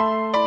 Bye.